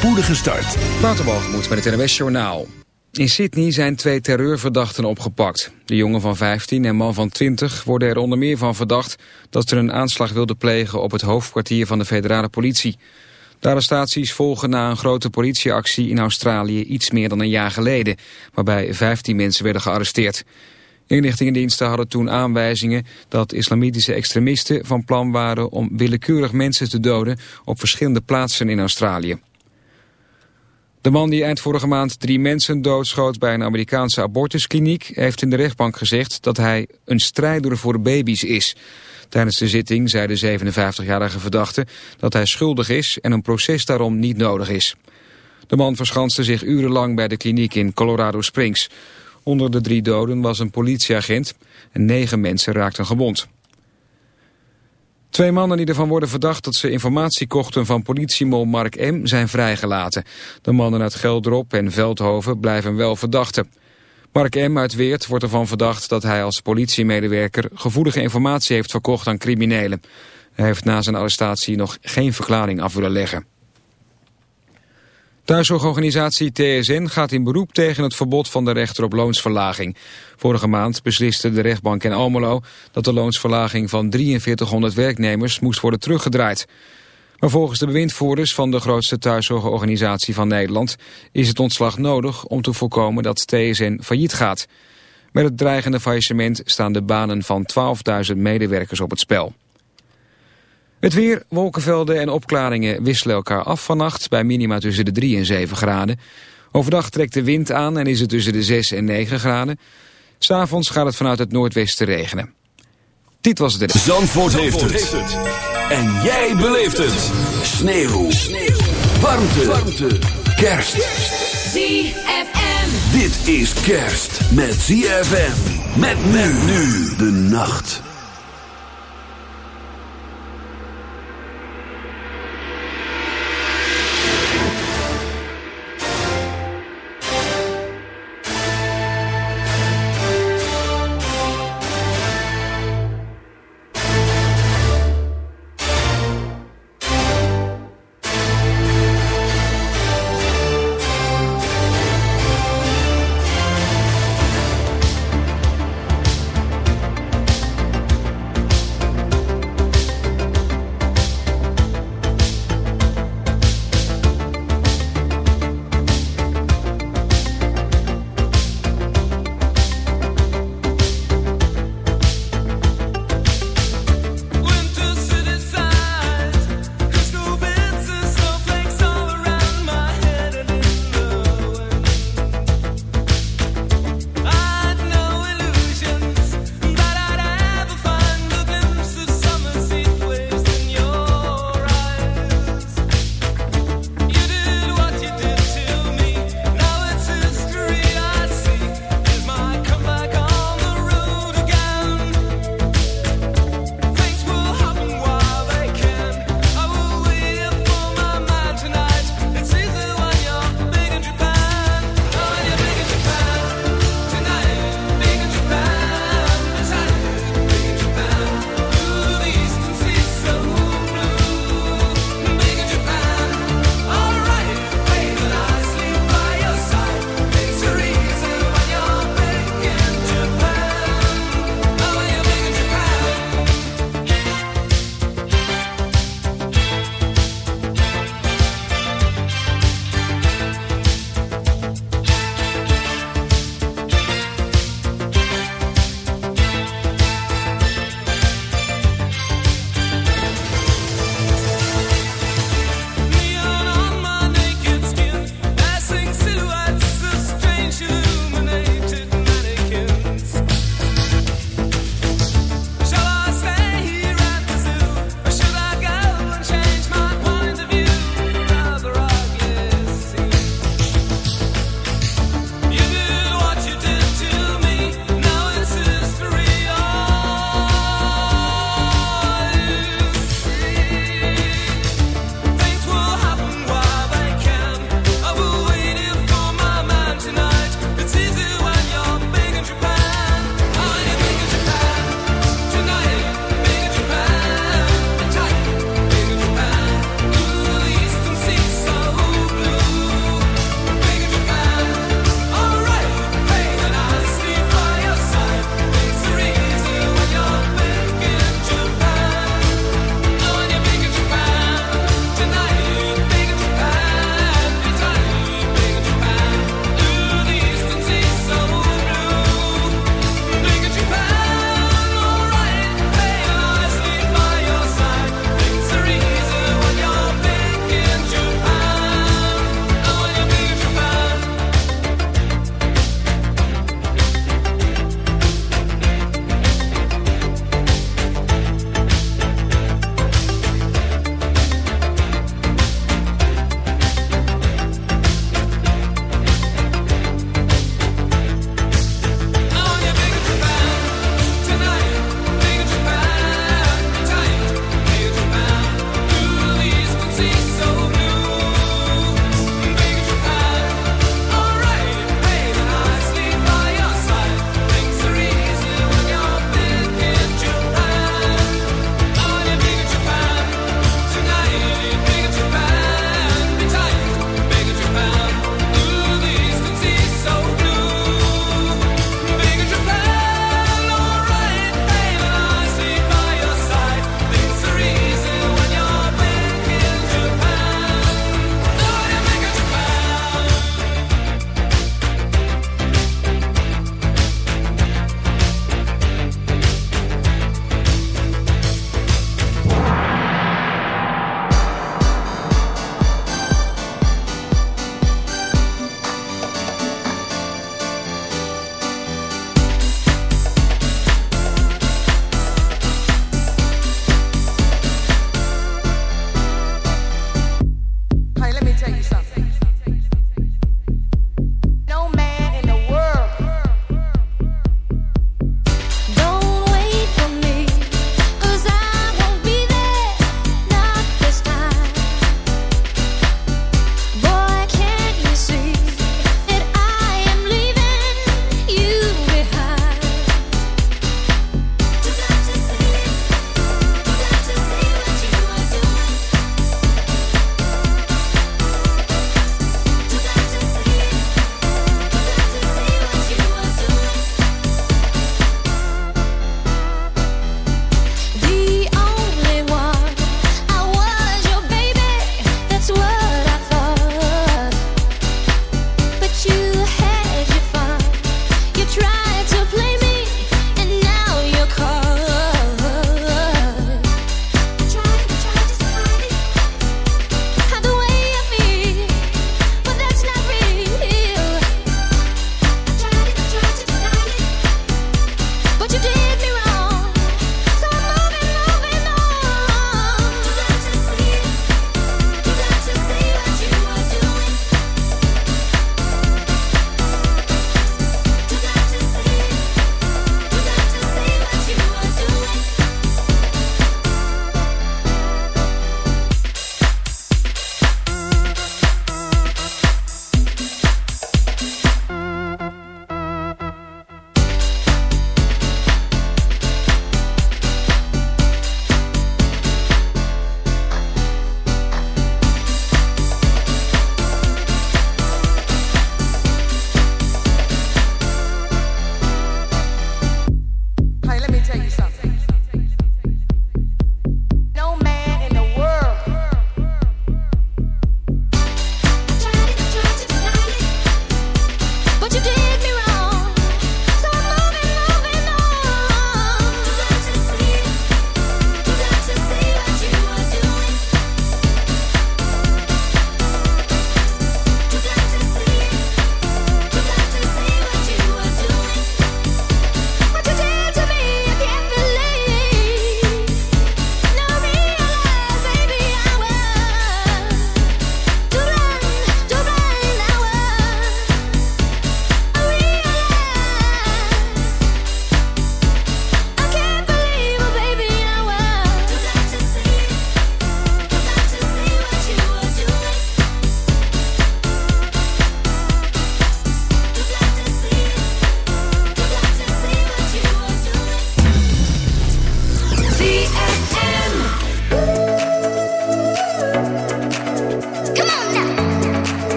spoedige start. Waterbalgemoed met het NWS Journaal. In Sydney zijn twee terreurverdachten opgepakt. De jongen van 15 en man van 20 worden er onder meer van verdacht... dat ze een aanslag wilden plegen op het hoofdkwartier van de federale politie. De arrestaties volgen na een grote politieactie in Australië iets meer dan een jaar geleden... waarbij 15 mensen werden gearresteerd. Inlichtingendiensten hadden toen aanwijzingen dat islamitische extremisten van plan waren om willekeurig mensen te doden op verschillende plaatsen in Australië. De man die eind vorige maand drie mensen doodschoot bij een Amerikaanse abortuskliniek heeft in de rechtbank gezegd dat hij een strijder voor baby's is. Tijdens de zitting zei de 57-jarige verdachte dat hij schuldig is en een proces daarom niet nodig is. De man verschanste zich urenlang bij de kliniek in Colorado Springs. Onder de drie doden was een politieagent en negen mensen raakten gewond. Twee mannen die ervan worden verdacht dat ze informatie kochten van politiemol Mark M. zijn vrijgelaten. De mannen uit Geldrop en Veldhoven blijven wel verdachten. Mark M. uit Weert wordt ervan verdacht dat hij als politiemedewerker gevoelige informatie heeft verkocht aan criminelen. Hij heeft na zijn arrestatie nog geen verklaring af willen leggen. Thuiszorgorganisatie TSN gaat in beroep tegen het verbod van de rechter op loonsverlaging. Vorige maand besliste de rechtbank in Almelo dat de loonsverlaging van 4300 werknemers moest worden teruggedraaid. Maar volgens de bewindvoerders van de grootste thuiszorgorganisatie van Nederland is het ontslag nodig om te voorkomen dat TSN failliet gaat. Met het dreigende faillissement staan de banen van 12.000 medewerkers op het spel. Het weer, wolkenvelden en opklaringen wisselen elkaar af vannacht... bij minima tussen de 3 en 7 graden. Overdag trekt de wind aan en is het tussen de 6 en 9 graden. S'avonds gaat het vanuit het noordwesten regenen. Dit was het. Zandvoort, Zandvoort heeft, het. En jij beleeft het. Sneeuw. Sneeuw. Warmte. Warmte. Kerst. ZFM. Dit is kerst met ZFM. Met men nu de nacht.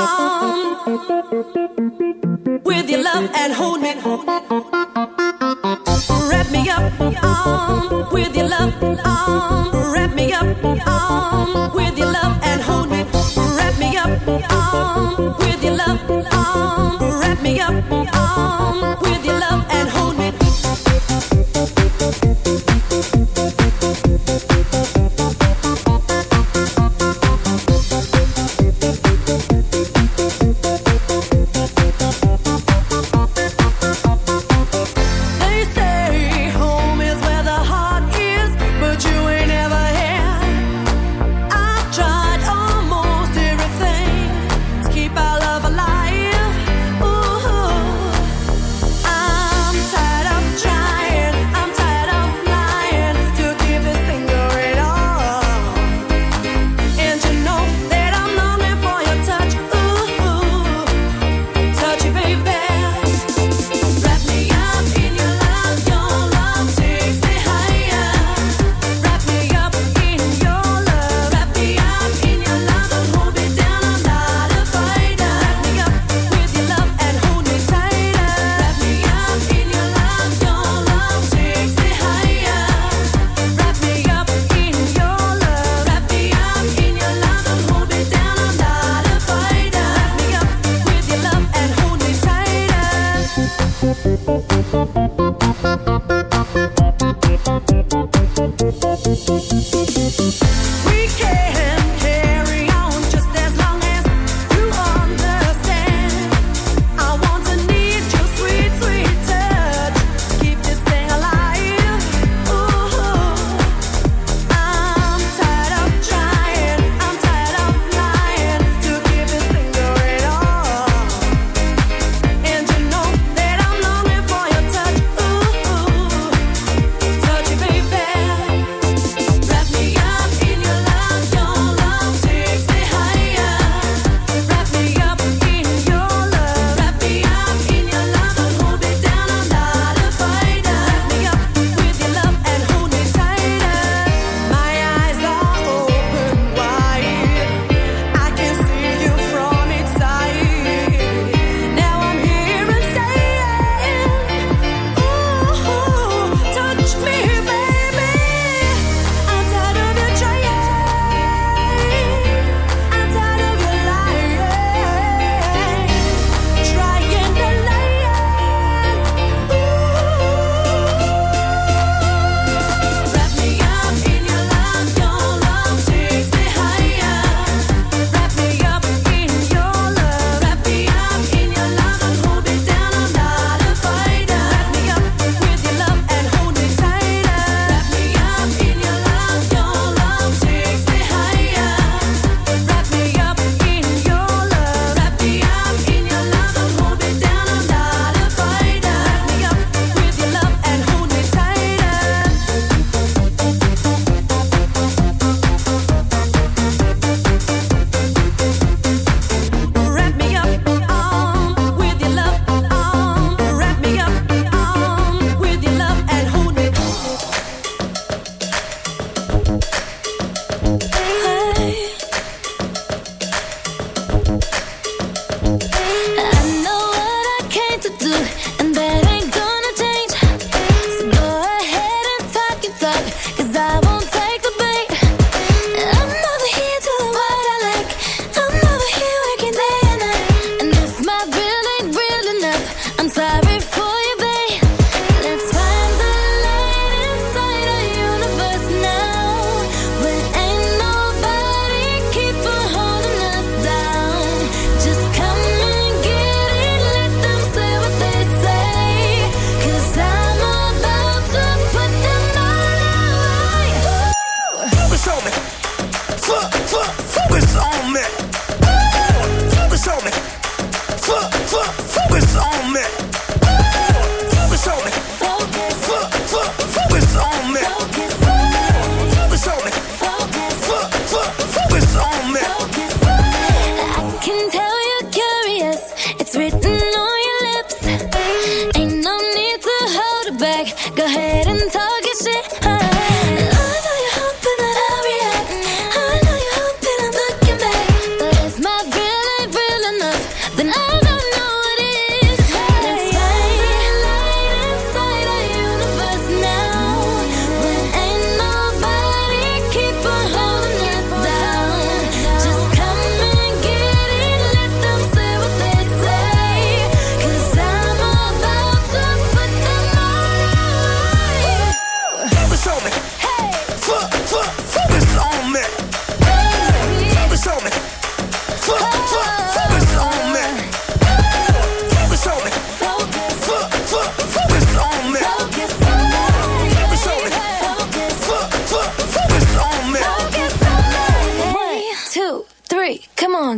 oh.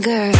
Girl.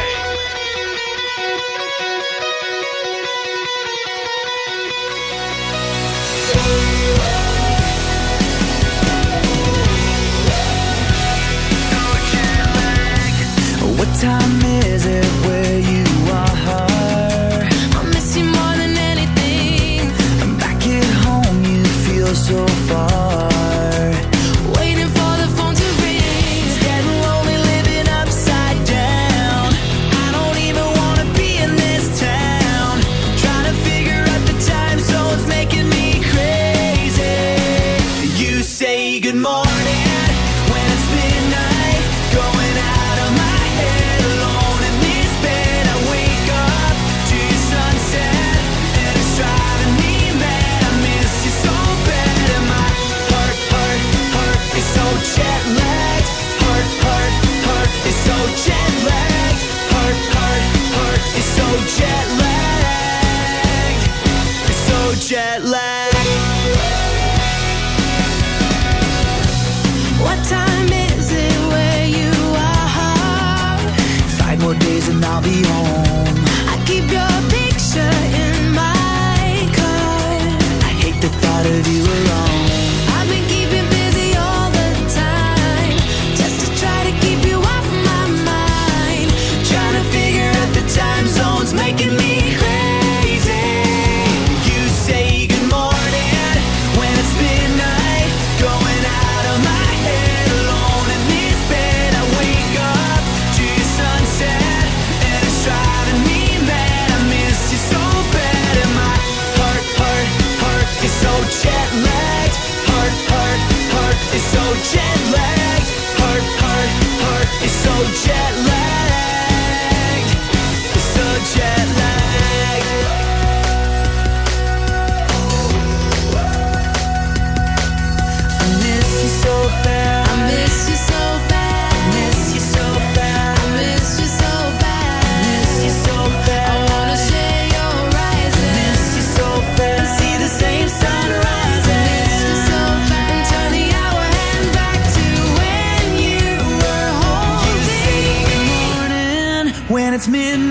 it's midnight.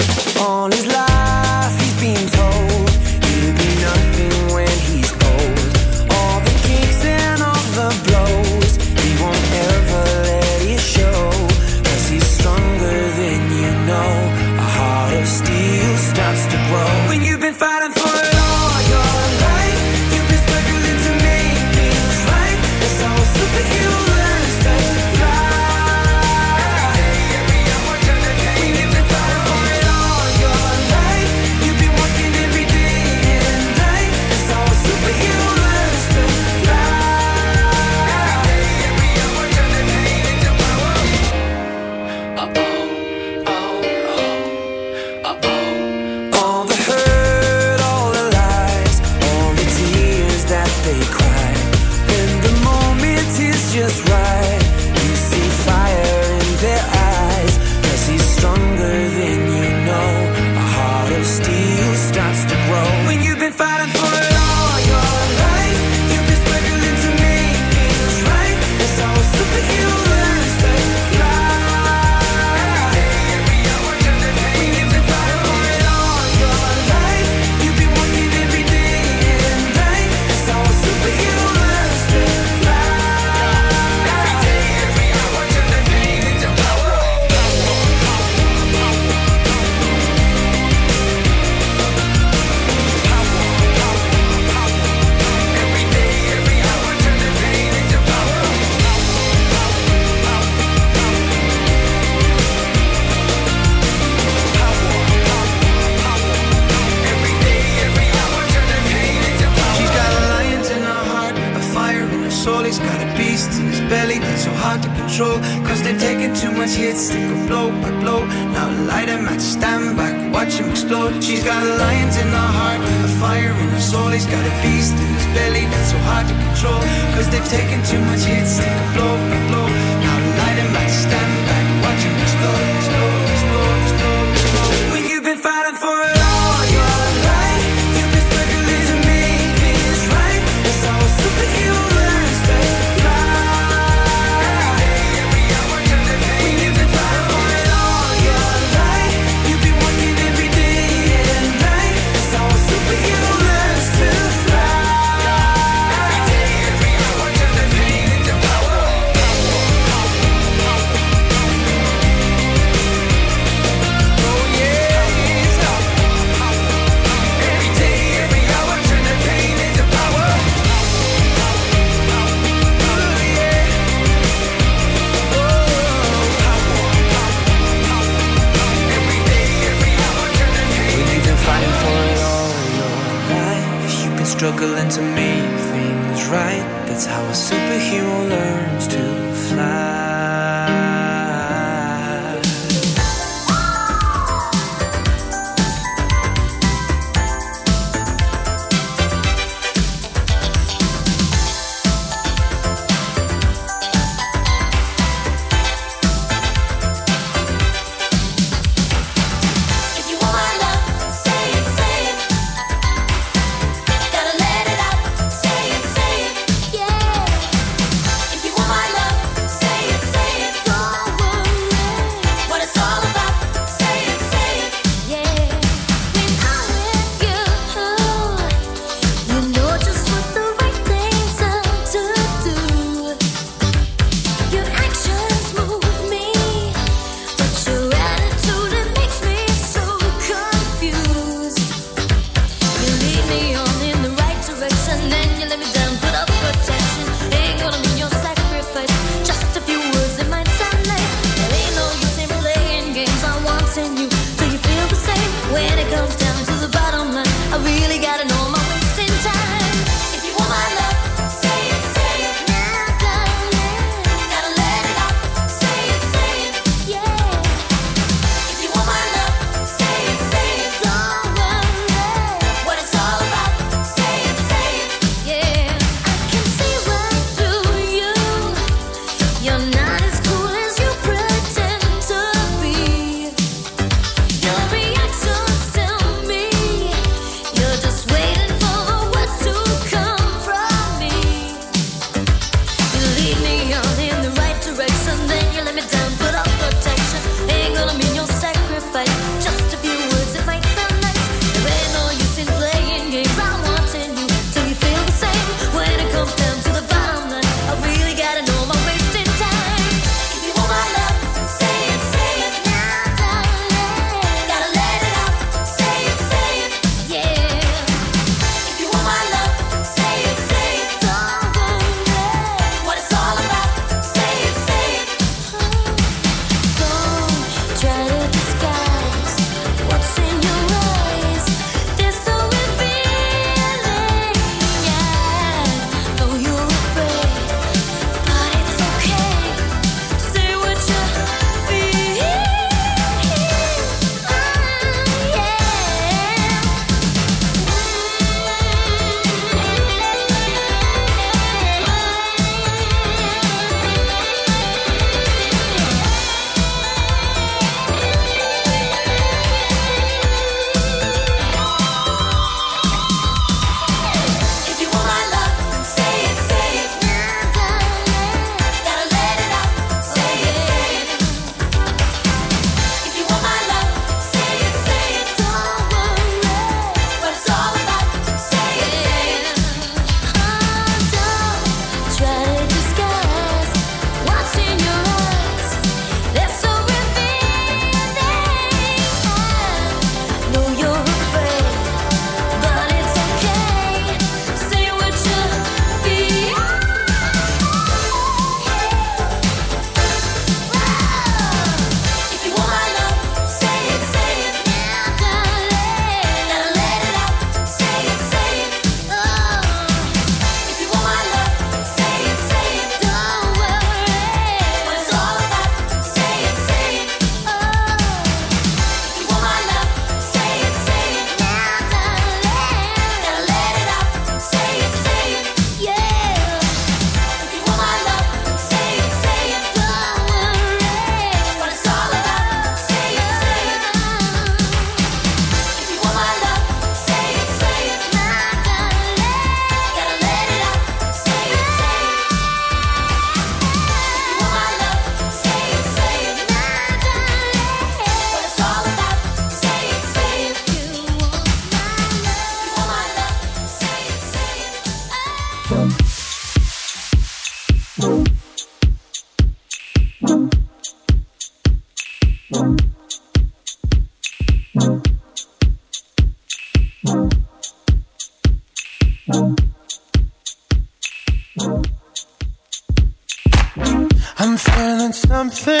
Something